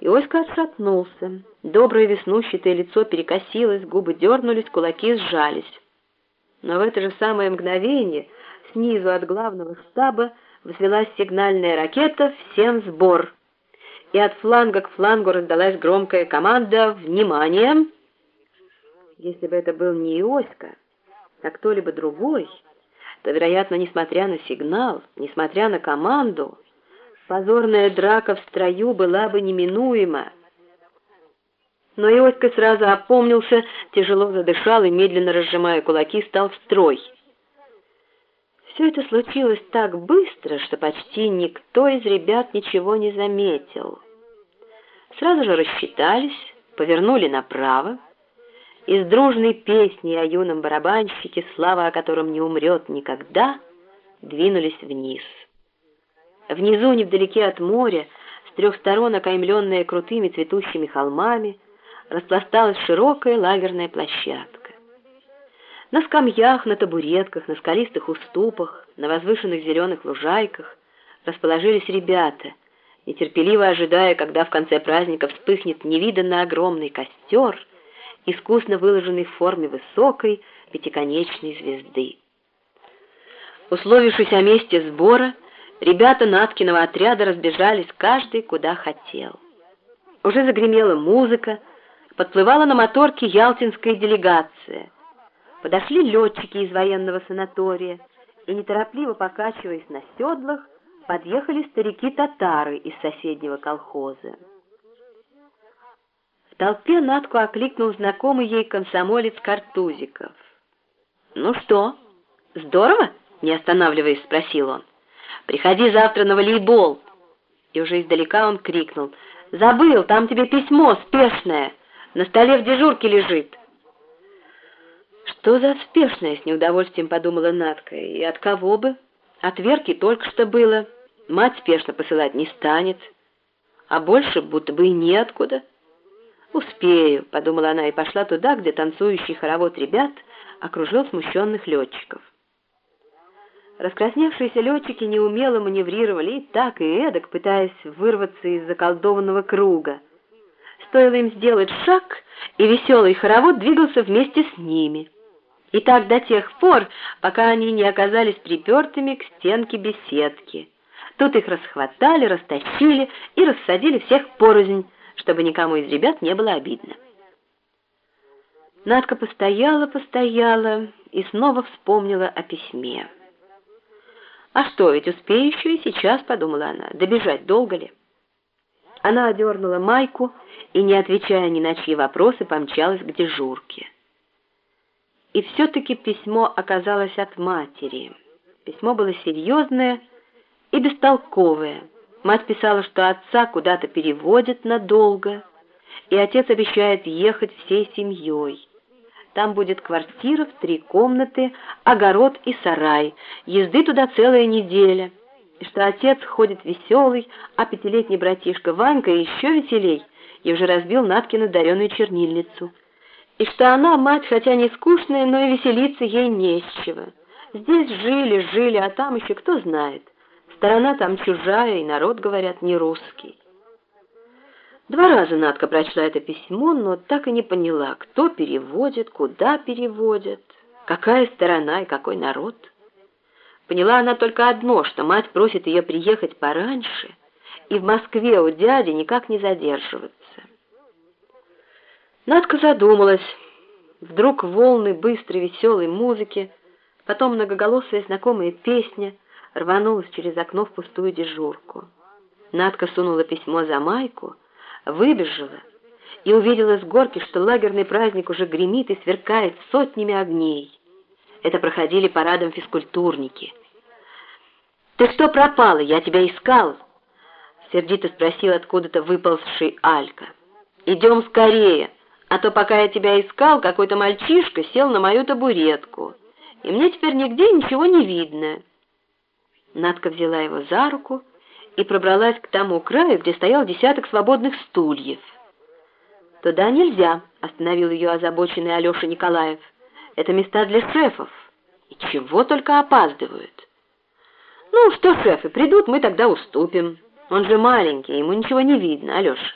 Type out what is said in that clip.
Иоська отшатнулся. Доброе веснущатое лицо перекосилось, губы дернулись, кулаки сжались. Но в это же самое мгновение снизу от главного штаба взвелась сигнальная ракета «Всем сбор!» И от фланга к флангу раздалась громкая команда «Внимание!» Если бы это был не Иоська, а кто-либо другой, то, вероятно, несмотря на сигнал, несмотря на команду, позорная драка в строю была бы неминуема. Но Иоська сразу опомнился, тяжело задышал и, медленно разжимая кулаки, стал в строй. Все это случилось так быстро, что почти никто из ребят ничего не заметил. Сразу же рассчитались, повернули направо, и с дружной песней о юном барабанщике, слава о котором не умрет никогда, двинулись вниз. Внизу, невдалеке от моря, с трех сторон окаймленная крутыми цветущими холмами, распласталась широкая лагерная площадка. На скамьях, на табуретках, на скалистых уступах, на возвышенных зеленых лужайках расположились ребята, нетерпеливо ожидая, когда в конце праздника вспыхнет невиданно огромный костер — искусно выложенный в форме высокой пятиконечной звезды. Условившись о месте сбора, ребята Наткиного отряда разбежались каждый куда хотел. Уже загремела музыка, подплывала на моторке ялтинская делегация. Подошли летчики из военного санатория, и, неторопливо покачиваясь на седлах, подъехали старики-татары из соседнего колхоза. В толпе Натку окликнул знакомый ей комсомолец Картузиков. «Ну что, здорово?» — не останавливаясь, спросил он. «Приходи завтра на волейбол!» И уже издалека он крикнул. «Забыл, там тебе письмо спешное, на столе в дежурке лежит». «Что за спешное?» — с неудовольствием подумала Натка. «И от кого бы? От Верки только что было. Мать спешно посылать не станет, а больше будто бы и неоткуда». «Успею», — подумала она и пошла туда, где танцующий хоровод ребят окружил смущенных летчиков. Раскрасневшиеся летчики неумело маневрировали и так, и эдак, пытаясь вырваться из заколдованного круга. Стоило им сделать шаг, и веселый хоровод двигался вместе с ними. И так до тех пор, пока они не оказались припертыми к стенке беседки. Тут их расхватали, растащили и рассадили всех порознь, чтобы никому из ребят не было обидно. Надка постояла, постояла и снова вспомнила о письме. «А что, ведь успею еще и сейчас», — подумала она, — «добежать долго ли?» Она одернула майку и, не отвечая ни на чьи вопросы, помчалась к дежурке. И все-таки письмо оказалось от матери. Письмо было серьезное и бестолковое. Мать писала, что отца куда-то переводят надолго, и отец обещает ехать всей семьей. Там будет квартира в три комнаты, огород и сарай, езды туда целая неделя. И что отец ходит веселый, а пятилетний братишка Ванька еще веселей, и уже разбил Наткину дареную чернильницу. И что она, мать, хотя не скучная, но и веселиться ей не с чего. Здесь жили, жили, а там еще кто знает. Сторона там чужая, и народ, говорят, не русский. Два раза Надка прочла это письмо, но так и не поняла, кто переводит, куда переводит, какая сторона и какой народ. Поняла она только одно, что мать просит ее приехать пораньше и в Москве у дяди никак не задерживаться. Надка задумалась. Вдруг волны быстрой веселой музыки, потом многоголосая знакомая песня — рванулась через окно в пустую дежурку. Надка сунула письмо за майку, выбежала и увидела с горки, что лагерный праздник уже гремит и сверкает сотнями огней. Это проходили парадом физкультурники. «Ты что пропала? Я тебя искал!» Сердито спросил откуда-то выползший Алька. «Идем скорее, а то пока я тебя искал, какой-то мальчишка сел на мою табуретку, и мне теперь нигде ничего не видно». Надка взяла его за руку и пробралась к тому краю, где стоял десяток свободных стульев. «Туда нельзя», — остановил ее озабоченный Алеша Николаев. «Это места для шефов. И чего только опаздывают». «Ну, что шефы, придут, мы тогда уступим. Он же маленький, ему ничего не видно, Алеша».